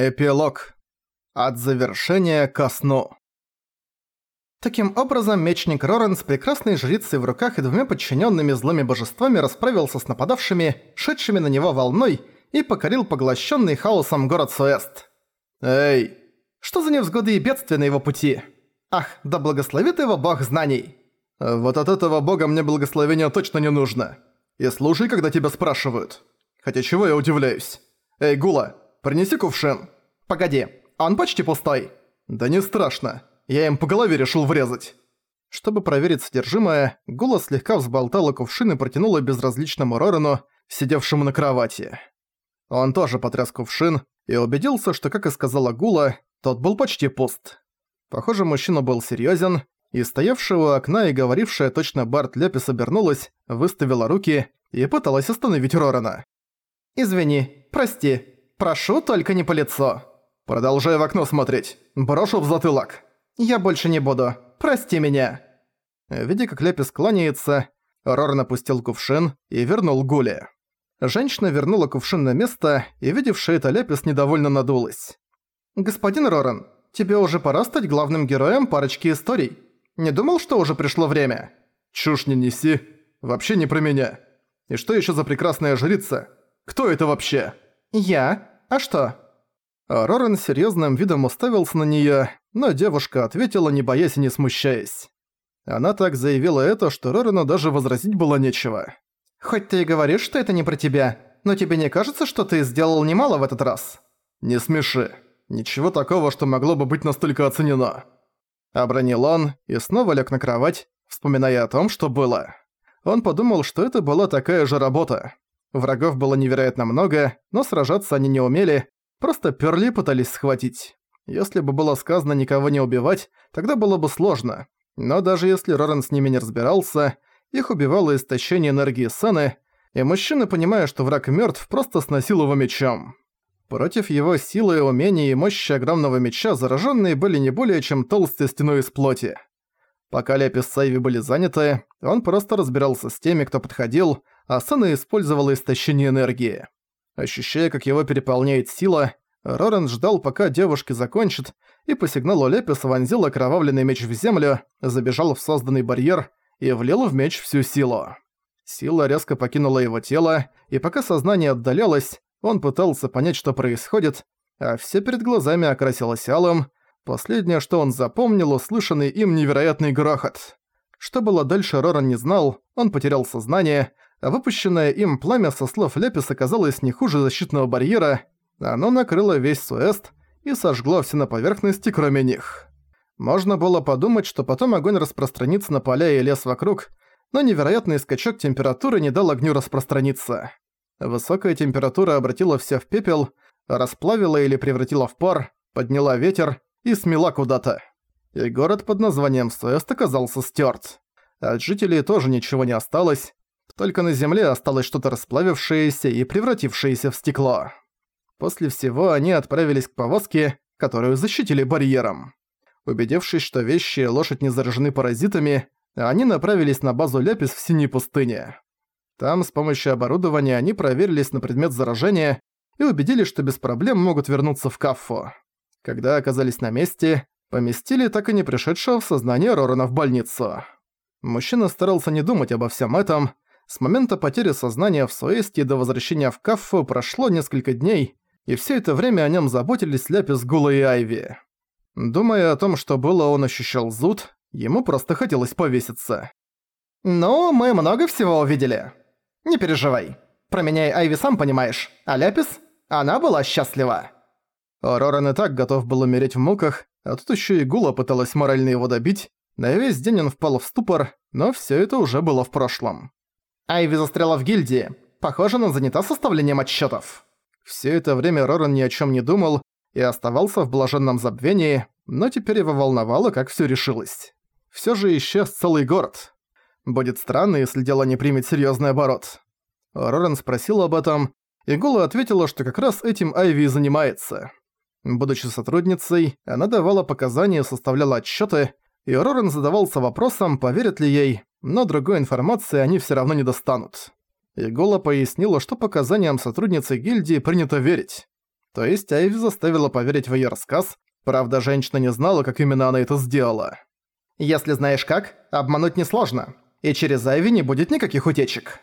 Эпилог. От завершения ко сну. Таким образом, мечник Рорен с прекрасной жрицей в руках и двумя подчиненными злыми божествами расправился с нападавшими, шедшими на него волной, и покорил поглощенный хаосом город Суэст. Эй, что за невзгоды и бедствия на его пути? Ах, да благословит его бог знаний! Вот от этого бога мне благословения точно не нужно. И слушай, когда тебя спрашивают. Хотя чего я удивляюсь? Эй, Гула, Принеси кувшин. Погоди, он почти пустой. Да не страшно. Я им по голове решил врезать. Чтобы проверить содержимое, Гула слегка взболтала кувшин и протянула безразличному Рорану, сидевшему на кровати. Он тоже потряс кувшин и убедился, что, как и сказала Гула, тот был почти пуст. Похоже, мужчина был серьёзен, и стоявшая у окна и говорившая точно Барт Лепис обернулась, выставила руки и пыталась остановить Рорана. «Извини, прости, Прошу, только не по лицу. Продолжай в окно смотреть. Брошу в затылок. Я больше не буду. Прости меня. Видя, как Лепис кланяется, Рор напустил кувшин и вернул Гуле. Женщина вернула кувшин на место, и, видевшая это, Лепис недовольно надулась. «Господин Роран, тебе уже пора стать главным героем парочки историй. Не думал, что уже пришло время?» «Чушь не неси. Вообще не про меня. И что еще за прекрасная жрица? Кто это вообще?» «Я? А что?» Рорен серьёзным видом уставился на неё, но девушка ответила, не боясь и не смущаясь. Она так заявила это, что Рорену даже возразить было нечего. «Хоть ты и говоришь, что это не про тебя, но тебе не кажется, что ты сделал немало в этот раз?» «Не смеши. Ничего такого, что могло бы быть настолько оценено». Обронил он и снова лег на кровать, вспоминая о том, что было. Он подумал, что это была такая же работа. Врагов было невероятно много, но сражаться они не умели, просто перли пытались схватить. Если бы было сказано никого не убивать, тогда было бы сложно. Но даже если Рорен с ними не разбирался, их убивало истощение энергии Саны, и мужчина, понимая, что враг мертв, просто сносил его мечом. Против его силы, умения и мощи огромного меча зараженные были не более чем толстой стеной из плоти. Пока Ляпис с Айви были заняты, он просто разбирался с теми, кто подходил, Асана использовала истощение энергии. Ощущая, как его переполняет сила, Рорен ждал, пока девушки закончат, и по сигналу Леписа вонзил окровавленный меч в землю, забежал в созданный барьер и влил в меч всю силу. Сила резко покинула его тело, и пока сознание отдалялось, он пытался понять, что происходит, а все перед глазами окрасилось алым. Последнее, что он запомнил, услышанный им невероятный грохот. Что было дальше, Роран не знал, он потерял сознание, выпущенное им пламя со слов Лепис оказалось не хуже защитного барьера, оно накрыло весь Суэст и сожгло все на поверхности, кроме них. Можно было подумать, что потом огонь распространится на поля и лес вокруг, но невероятный скачок температуры не дал огню распространиться. Высокая температура обратила все в пепел, расплавила или превратила в пар, подняла ветер и смела куда-то. И город под названием Суэст оказался стёрт. От жителей тоже ничего не осталось, только на земле осталось что-то расплавившееся и превратившееся в стекло. После всего они отправились к повозке, которую защитили барьером. Убедившись, что вещи и лошадь не заражены паразитами, они направились на базу Ляпис в Синей пустыне. Там с помощью оборудования они проверились на предмет заражения и убедились, что без проблем могут вернуться в Каффу. Когда оказались на месте, поместили так и не пришедшего в сознание Рорана в больницу. Мужчина старался не думать обо всем этом, с момента потери сознания в Суэсте до возвращения в Каффу прошло несколько дней, и все это время о нем заботились Ляпис, Гула и Айви. Думая о том, что было, он ощущал зуд, ему просто хотелось повеситься. «Ну, мы много всего увидели. Не переживай. Про меня и Айви сам понимаешь, а Ляпис? Она была счастлива». Роран и так готов был умереть в муках, а тут еще и Гула пыталась морально его добить. На весь день он впал в ступор, но все это уже было в прошлом. Айви застряла в гильдии. Похоже, она занята составлением отчетов. Все это время Роран ни о чем не думал и оставался в блаженном забвении, но теперь его волновало, как все решилось. Все же исчез целый город. Будет странно, если дело не примет серьезный оборот. Роран спросил об этом, и Гула ответила, что как раз этим Айви и занимается. Будучи сотрудницей, она давала показания, составляла отчеты, и Роран задавался вопросом, поверят ли ей, но другой информации они все равно не достанут. Игола пояснила, что показаниям сотрудницы гильдии принято верить. То есть Айви заставила поверить в её рассказ, правда, женщина не знала, как именно она это сделала. «Если знаешь как, обмануть несложно, и через Айви не будет никаких утечек».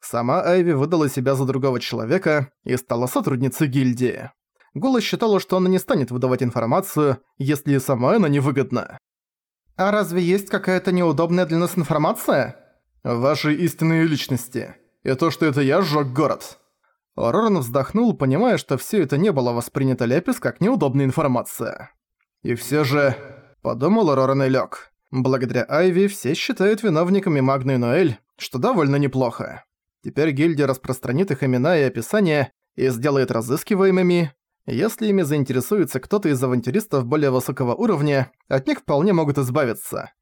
Сама Айви выдала себя за другого человека и стала сотрудницей гильдии. Голос считала, что она не станет выдавать информацию, если сама она невыгодна. «А разве есть какая-то неудобная для нас информация?» «Ваши истинные личности. И то, что это я сжёг город». Роран вздохнул, понимая, что всё это не было воспринято Лепис как неудобная информация. «И всё же...» – подумал Роран и лёг. Благодаря Айви все считают виновниками Магну и Ноэль, что довольно неплохо. Теперь гильдия распространит их имена и описания и сделает разыскиваемыми. Если ими заинтересуется кто-то из авантюристов более высокого уровня, от них вполне могут избавиться.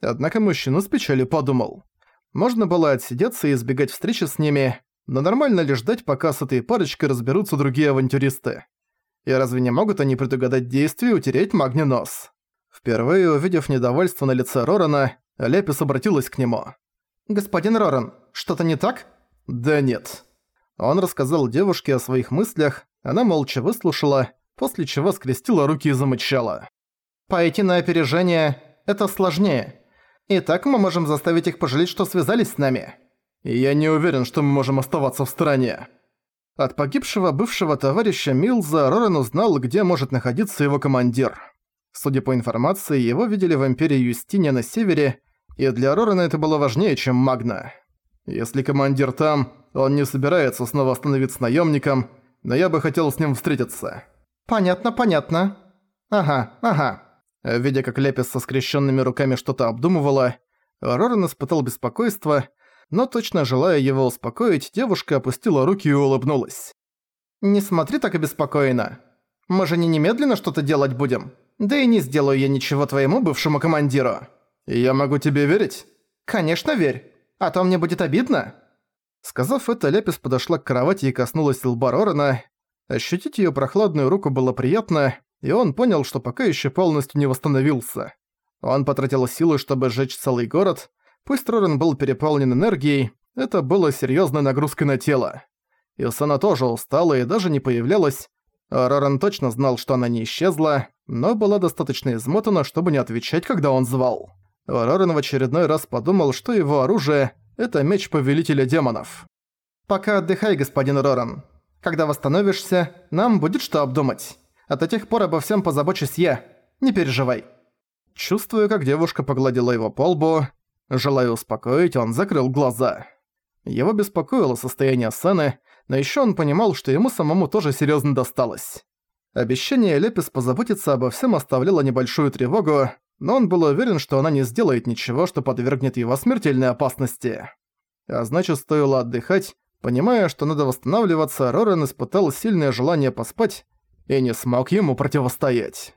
Однако мужчина с печалью подумал. Можно было отсидеться и избегать встречи с ними, но нормально ли ждать, пока с этой парочкой разберутся другие авантюристы? И разве не могут они предугадать действия и утереть Магни нос? Впервые увидев недовольство на лице Рорана, Лепис обратилась к нему. «Господин Роран, что-то не так?» «Да нет». Он рассказал девушке о своих мыслях, она молча выслушала, после чего скрестила руки и замычала. «Пойти на опережение – это сложнее. И так мы можем заставить их пожалеть, что связались с нами. Я не уверен, что мы можем оставаться в стороне». От погибшего бывшего товарища Милза Роран узнал, где может находиться его командир. Судя по информации, его видели в Империи Юстиния на севере, и для Рорана это было важнее, чем Магна. Если командир там, он не собирается снова становиться наемником, но я бы хотел с ним встретиться». «Понятно, понятно. Ага, ага». Видя, как Лепис со скрещенными руками что-то обдумывала, Роран испытал беспокойство, но точно желая его успокоить, девушка опустила руки и улыбнулась. «Не смотри так обеспокоенно. Мы же не немедленно что-то делать будем. Да и не сделаю я ничего твоему бывшему командиру». «Я могу тебе верить?» «Конечно, верь. А то мне будет обидно». Сказав это, Лепис подошла к кровати и коснулась лба Рорана. Ощутить её прохладную руку было приятно, и он понял, что пока ещё полностью не восстановился. Он потратил силы, чтобы сжечь целый город. Пусть Роран был переполнен энергией, это было серьёзной нагрузкой на тело. Исана тоже устала и даже не появлялась. Роран точно знал, что она не исчезла, но была достаточно измотана, чтобы не отвечать, когда он звал. Рорен в очередной раз подумал, что его оружие — это меч Повелителя Демонов. «Пока отдыхай, господин Роран. Когда восстановишься, нам будет что обдумать. А до тех пор обо всем позабочусь я. Не переживай». Чувствуя, как девушка погладила его по лбу, желая успокоить, он закрыл глаза. Его беспокоило состояние Сены, но ещё он понимал, что ему самому тоже серьёзно досталось. Обещание Лепис позаботиться обо всем оставляло небольшую тревогу, но он был уверен, что она не сделает ничего, что подвергнет его смертельной опасности. А значит, стоило отдыхать, понимая, что надо восстанавливаться, Рорен испытал сильное желание поспать и не смог ему противостоять.